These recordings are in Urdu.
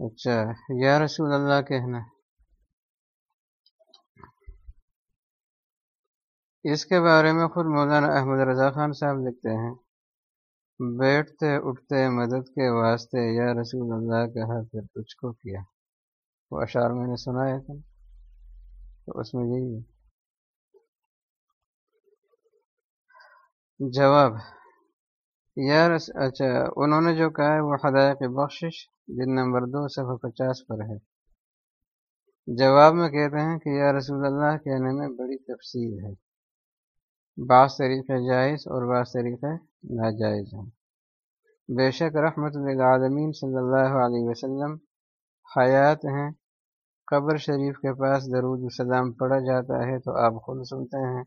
اچھا یا رسول اللہ کہنا۔ اس کے بارے میں خود مولانا احمد رضا خان صاحب لکھتے ہیں، بیٹھتے، اٹھتے، مدد کے واسطے یا رسول اللہ کہا، پھر تجھ کو کیا۔ وہ اشعار میں نے سنا ہے تو اس میں یہی ہے۔ جواب یار اچھا انہوں نے جو کہا ہے، وہ حدائق بخشش۔ دن نمبر دو صفحہ پچاس پر ہے۔ جواب میں کہتے ہیں کہ یا رسول اللہ کہنے میں بڑی تفصیل ہے۔ بعض طریقے جائز اور بعض طریقے ناجائز ہیں۔ بے شک رحمت للعالمین صلی اللہ علیہ وسلم حیات ہیں۔ قبر شریف کے پاس درود السلام پڑھا جاتا ہے تو آپ خود سنتے ہیں۔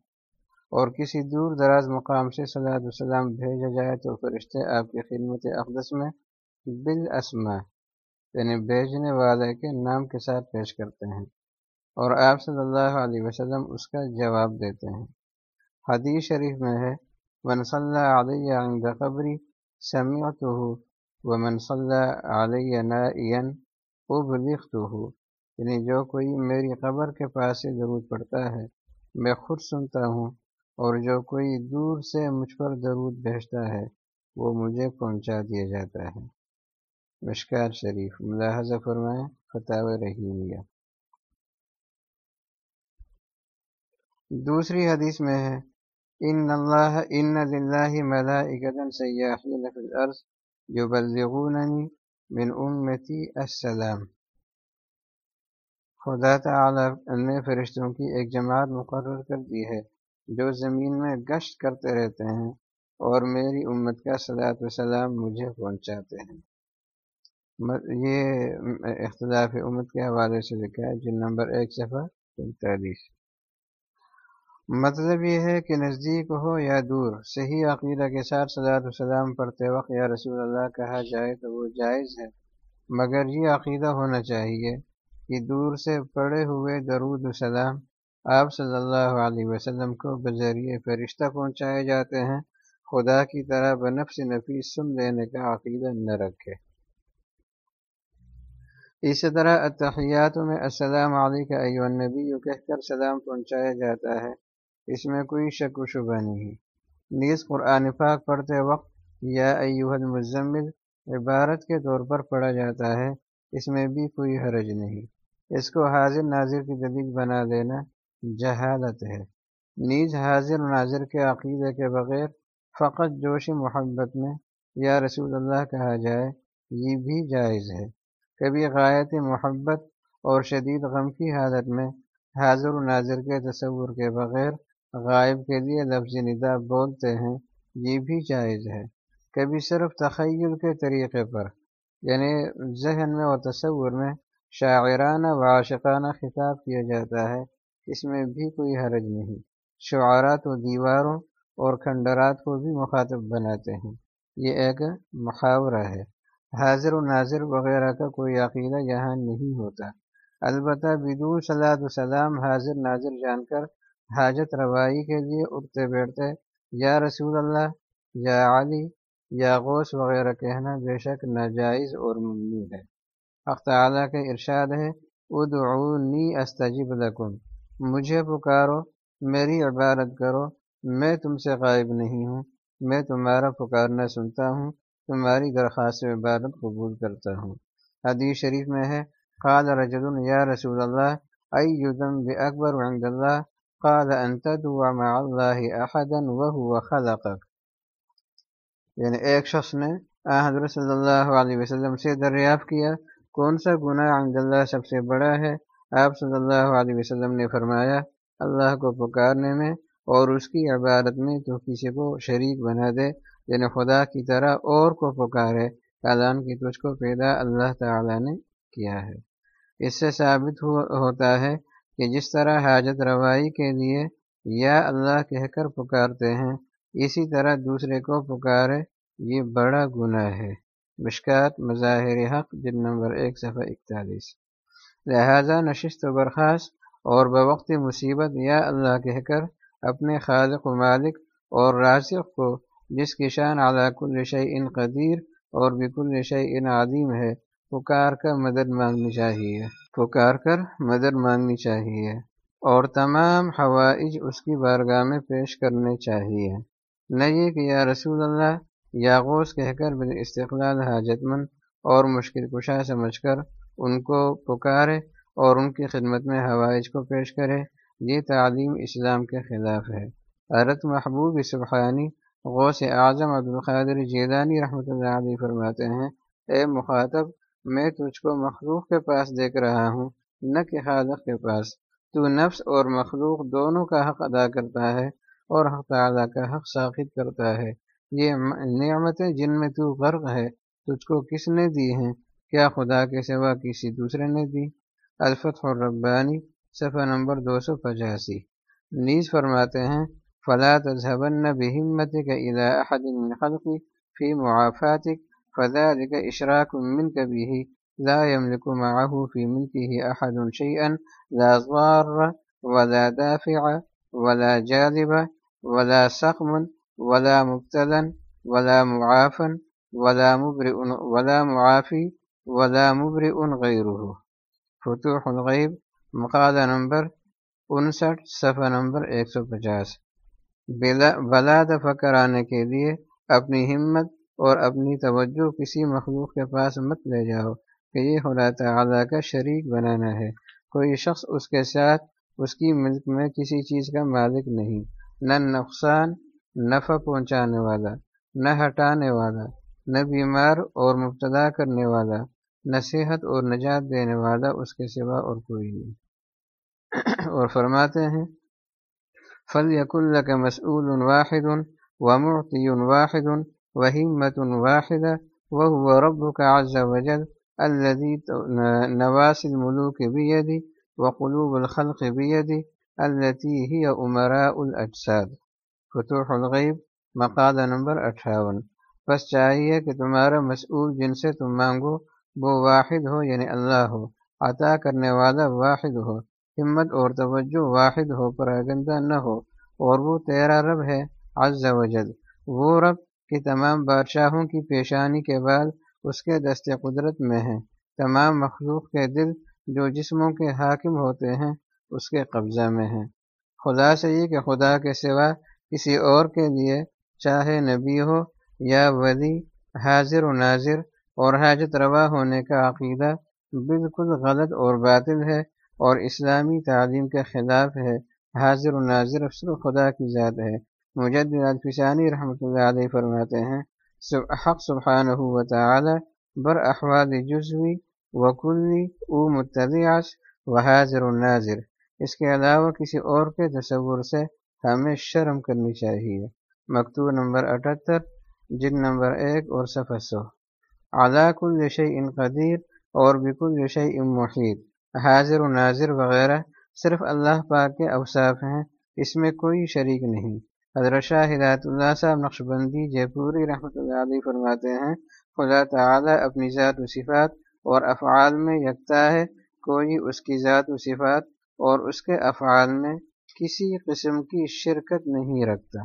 اور کسی دور دراز مقام سے صلاح السلام بھیجا جائے تو فرشتے آپ کی خدمت اقدس میں بالاسما یعنی بھیجنے والے کے نام کے ساتھ پیش کرتے ہیں اور آپ صلی اللہ علیہ وسلم اس کا جواب دیتے ہیں۔ حدیث شریف میں ہے، من صلی علیہ عند قبری سمعته ومن صلی علیہ نائین ابلغته یعنی جو کوئی میری قبر کے پاس سے ضرور پڑتا ہے، میں خود سنتا ہوں اور جو کوئی دور سے مجھ پر درود بھیجتا ہے، وہ مجھے پہنچا دیا جاتا ہے۔ مشکار شریف، ملاحظہ فرمائیں فتح رحیمیہ۔ دوسری حدیث میں ہے، ان اللہ، ان للہ ملائکتا سیاحین فی الارض یبلغوننی من امتی السلام۔ خدا تعالی نے فرشتوں کی ایک جماعت مقرر کر دی ہے، جو زمین میں گشت کرتے رہتے ہیں اور میری امت کا صلاحت و سلام مجھے پہنچاتے ہیں۔ یہ اختلاف امت کے حوالے سے لکھا ہے جن نمبر ایک، صفحہ پینتالیس۔ مطلب یہ ہے کہ نزدیک ہو یا دور، صحیح عقیدہ کے ساتھ صلاحت السلام پڑھتے وقت یا رسول اللہ کہا جائے تو وہ جائز ہے، مگر یہ عقیدہ ہونا چاہیے کہ دور سے پڑے ہوئے درود السلام آپ صلی اللہ علیہ وسلم کو بذریعے فرشتہ پہنچائے جاتے ہیں، خدا کی طرح بنفس نفیس سن لینے کا عقیدہ نہ رکھے۔ اسی طرح اتحیات میں السلام علیکم ایو النبی کہہ کر سلام پہنچایا جاتا ہے، اس میں کوئی شک و شبہ نہیں۔ نیز قرآن پاک پڑھتے وقت یا ایوہ المزمل عبارت کے طور پر پڑھا جاتا ہے، اس میں بھی کوئی حرج نہیں۔ اس کو حاضر ناظر کی دلیل بنا دینا جہالت ہے۔ نیز حاضر ناظر کے عقیدے کے بغیر فقط جوش محبت میں یا رسول اللہ کہا جائے، یہ بھی جائز ہے۔ کبھی غایت محبت اور شدید غم کی حالت میں حاضر و ناظر کے تصور کے بغیر غائب کے لیے لفظ ندا بولتے ہیں، یہ بھی جائز ہے۔ کبھی صرف تخیل کے طریقے پر یعنی ذہن میں اور تصور میں شاعرانہ و عاشقانہ خطاب کیا جاتا ہے، اس میں بھی کوئی حرج نہیں۔ شعارات و دیواروں اور کھنڈرات کو بھی مخاطب بناتے ہیں۔ یہ ایک محاورہ ہے۔ حاضر و ناظر وغیرہ کا کوئی عقیدہ یہاں نہیں ہوتا۔ البتہ بدون صلاح السلام حاضر ناظر جان کر حاجت روائی کے لیے اٹھتے بیٹھتے یا رسول اللہ، یا علی، یا غوث وغیرہ کہنا بے شک ناجائز اور ممنوع ہے۔ اختعلیٰ کے ارشاد ہے، ادعونی استجب لکم۔ مجھے پکارو، میری عبارت کرو، میں تم سے غائب نہیں ہوں، میں تمہارا پکارنا سنتا ہوں۔ تمہاری درخواست عبادت قبول کرتا ہوں۔ حدیث شریف میں ہے، قال رجل یا رسول اللہ بے اکبر عند اللہ؟ قال انت دعا مع اللہ احدا وهو خلقك یعنی ایک شخص نے حضرت صلی اللہ علیہ وسلم سے دریافت کیا، کون سا گناہ عند اللہ سب سے بڑا ہے؟ آپ صلی اللہ علیہ وسلم نے فرمایا، اللہ کو پکارنے میں اور اس کی عبادت میں تو کسی کو شریک بنا دے۔ یعنی خدا کی طرح اور کو پکارے اعلان کی تجھ کو پیدا اللہ تعالی نے کیا ہے۔ اس سے ثابت ہوتا ہے کہ جس طرح حاجت روائی کے لیے یا اللہ کہہ کر پکارتے ہیں، اسی طرح دوسرے کو پکارے، یہ بڑا گناہ ہے۔ مشکات، مظاہر حق جن نمبر ایک، صفحہ اکتالیس۔ لہذا نشست و برخاست اور بوقت مصیبت یا اللہ کہہ کر اپنے خالق و مالک اور راسق کو جس کی شان اعلیٰ کل شعی ان قدیر اور بکل شعی ان عظیم ہے، پکار کر مدد مانگنی چاہیے۔ پکار کر مدد مانگنی چاہیے۔ اور تمام حوائج اس کی بارگاہ میں پیش کرنے چاہیے۔ نہ یہ کہ یا رسول اللہ یا کہہ کر بال استقلال حاجت مند اور مشکل کشا سمجھ کر ان کو پکارے اور ان کی خدمت میں حوائج کو پیش کرے، یہ تعلیم اسلام کے خلاف ہے۔ حضرت محبوب سبحانی غوث اعظم عبدالقادر جیدانی رحمۃ اللہ علیہ فرماتے ہیں، اے مخاطب، میں تجھ کو مخلوق کے پاس دیکھ رہا ہوں، نہ کہ خالق کے پاس۔ تو نفس اور مخلوق دونوں کا حق ادا کرتا ہے اور حق تعالیٰ کا حق ثابت کرتا ہے۔ یہ نعمتیں جن میں تو غرق ہے، تجھ کو کس نے دی ہیں؟ کیا خدا کے سوا کسی دوسرے نے دی؟ الفتح الربانی، صفحہ نمبر دو سو پچاسی۔ نیز فرماتے ہیں فلاں تذہبن بہمت کا ادا احد من خلقی فی معافاتک فذلك إشراك منك به. لا يملك معه في ملكه أحد شيئا، لا ضار ولا دافع ولا جاذب ولا سقم ولا مبتلا ولا معافا ولا مبرئ ولا معافي ولا مبرئ غيره. فتوح الغیب مقادہ نمبر انسٹھ، صفحہ نمبر ایک سو پچاس. بلا دفع کرانے کے لیے اپنی ہمت اور اپنی توجہ کسی مخلوق کے پاس مت لے جاؤ کہ یہ خدا تعالیٰ کا شریک بنانا ہے۔ کوئی شخص اس کے ساتھ اس کی ملک میں کسی چیز کا مالک نہیں، نہ نقصان نفع پہنچانے والا، نہ ہٹانے والا، نہ بیمار اور مبتلا کرنے والا، نہ صحت اور نجات دینے والا اس کے سوا اور کوئی نہیں۔ اور فرماتے ہیں فل یق اللہ مسعود واحد و واحد وهمة واحدة وهو ربك عز وجل الذي نواس الملوك بيدي وقلوب الخلق بيدي التي هي أمراء الأجساد فتوح الغیب مقادہ نمبر اٹھاون۔ بس چاہیے کہ تمہارا مسئول جن سے تم مانگو، وہ واحد ہو یعنی اللہ ہو۔ عطا کرنے والا واحد ہو۔ ہمت اور توجہ واحد ہو پر آگندہ نہ ہو۔ اور وہ تیرا رب ہے، عز وجل وہ رب کہ تمام بادشاہوں کی پیشانی کے بعد اس کے دست قدرت میں ہیں تمام مخلوق کے دل جو جسموں کے حاکم ہوتے ہیں، اس کے قبضہ میں ہیں۔ خدا سے یہ کہ خدا کے سوا کسی اور کے لیے چاہے نبی ہو یا ولی، حاضر و ناظر اور حاجت روا ہونے کا عقیدہ بالکل غلط اور باطل ہے۔ اور اسلامی تعلیم کے خلاف ہے۔ حاضر و ناظر افسر خدا کی ذات ہے۔ مجد الفسانی رحمۃ اللہ علیہ فرماتے ہیں حق سبحانہ و تعالی بر احوال جزوی وکلی او متضعش و حاضر الناظر اس کے علاوہ کسی اور کے تصور سے ہمیں شرم کرنی چاہیے۔ مکتوب نمبر اٹھتر جن نمبر ایک اور صفحہ سو۔ اعلیٰ کل ان قدیر اور بکل شعی ام محیط۔ حاضر و ناظر وغیرہ صرف اللہ پاک کے اوصاف ہیں، اس میں کوئی شریک نہیں۔ حضرت شاہ ہدایت اللہ صاحب نقش بندی جے پوری رحمۃ اللہ علیہ فرماتے ہیں، خدا تعالیٰ اپنی ذات و صفات اور افعال میں یکتا ہے، کوئی اس کی ذات و صفات اور اس کے افعال میں کسی قسم کی شرکت نہیں رکھتا۔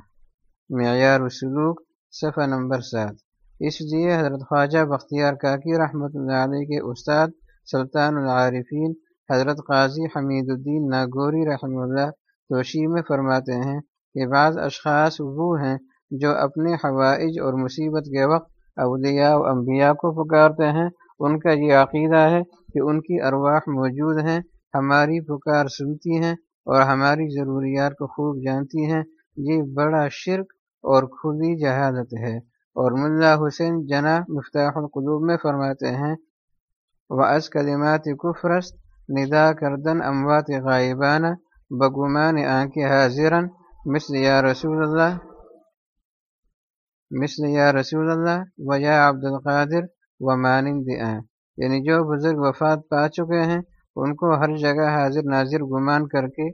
معیار و سلوک، صفحہ نمبر سات۔ اس لیے حضرت خواجہ بختیار کاکی رحمۃ اللہ علیہ کے استاد سلطان العارفین حضرت قاضی حمید الدین ناگوری رحمہ اللہ توشی میں فرماتے ہیں کہ بعض اشخاص وہ ہیں جو اپنے حوائج اور مصیبت کے وقت اولیاء و انبیاء کو پکارتے ہیں۔ ان کا یہ عقیدہ ہے کہ ان کی ارواح موجود ہیں، ہماری پکار سنتی ہیں اور ہماری ضروریات کو خوب جانتی ہیں۔ یہ بڑا شرک اور کھلی جہالت ہے۔ اور ملا حسین جنا مفتاح القلوب میں فرماتے ہیں وہ از کلمات کفرست ندا کردن اموات غائبانہ بگمان آنکھ حاضرن، مثل یا رسول اللہ، مثل یا رسول اللہ و یا عبد القادر و مانند یعنی جو بزرگ وفات پا چکے ہیں، ان کو ہر جگہ حاضر ناظر گمان کر کے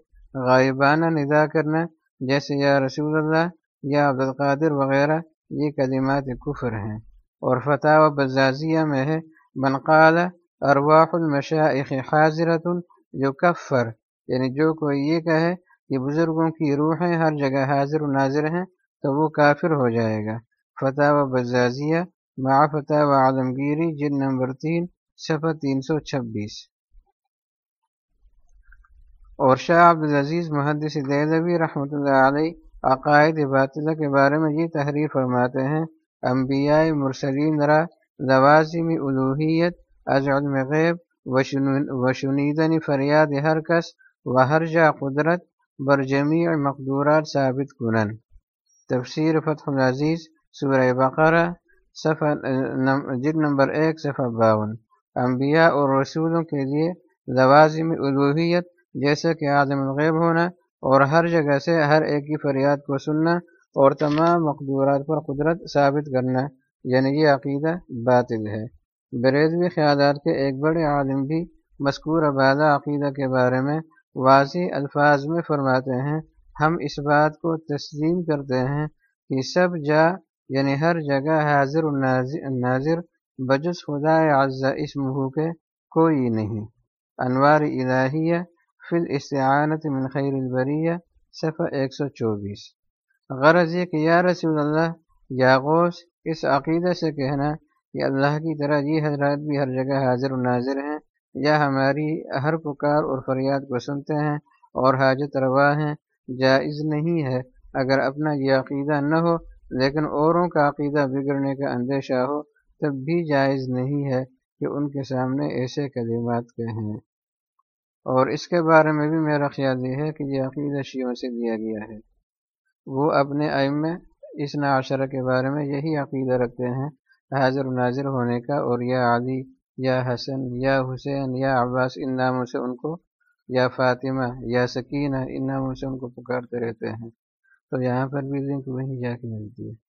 غائبانہ ندا کرنا، جیسے یا رسول اللہ یا عبد القادر وغیرہ، یہ کلمات کفر ہیں۔ اور فتح و بزازیہ میں ہے بنقال ارواح المشائخ حاضرت جو کفر یعنی جو کوئی یہ کہے کہ بزرگوں کی روحیں ہر جگہ حاضر و ناظر ہیں، تو وہ کافر ہو جائے گا. فتح و بزازیہ مع فتح و عالمگیری جن نمبر تین، صفحہ تین سو چھبیس. اور شاہ عبدالعزیز محدث دیدوی رحمۃ اللہ علیہ عقائد باطلہ کے بارے میں یہ تحریر فرماتے ہیں، انبیاء مرسلین را لوازم الوحیت از علم غیب وشنیدن فریاد ہر کس و ہر جا قدرت بر جمیع مقدورات ثابت کنن تفسیر فتح العزیز، سورہ بقرہ، صفحہ جد نمبر ایک، صفحہ باون. انبیاء اور رسولوں کے لیے لوازم الوحیت جیسے کہ عالم الغیب ہونا اور ہر جگہ سے ہر ایک کی فریاد کو سننا اور تمام مقدورات پر قدرت ثابت کرنا یعنی یہ عقیدہ باطل ہے۔ بریدوی خیالات کے ایک بڑے عالم بھی مذکور عبادہ عقیدہ کے بارے میں واضح الفاظ میں فرماتے ہیں۔ ہم اس بات کو تسلیم کرتے ہیں کہ سب جا یعنی ہر جگہ حاضر ناظر بجس خدا اعضا اسمہ کے کوئی نہیں۔ انوار الہیہ فی الاستعانت من خیر البریہ، صفحہ ایک سو چوبیس۔ غرض یہ کہ یا رسول اللہ، یا غوث، اس عقیدہ سے کہنا کہ اللہ کی طرح یہ حضرات بھی ہر جگہ حاضر و ناظر ہیں، یا ہماری ہر پکار اور فریاد کو سنتے ہیں اور حاجت روا ہیں۔ جائز نہیں ہے اگر اپنا یہ عقیدہ نہ ہو، لیکن اوروں کا عقیدہ بگڑنے کا اندیشہ ہو، تب بھی جائز نہیں ہے کہ ان کے سامنے ایسے کلمات کہیں۔ اور اس کے بارے میں بھی میرا خیال یہ ہے کہ یہ عقیدہ شیعوں سے دیا گیا ہے۔ وہ اپنے ائم میں اس ناشرہ کے بارے میں یہی عقیدہ رکھتے ہیں حاضر و ناظر ہونے کا اور یا علی یا حسن، یا حسین، یا عباس، ان ناموں سے ان کو، یا فاطمہ، یا سکینہ، ان ناموں سے ان کو پکارتے رہتے ہیں۔ تو یہاں پر بھی لنک وہیں جا کے ملتی ہے۔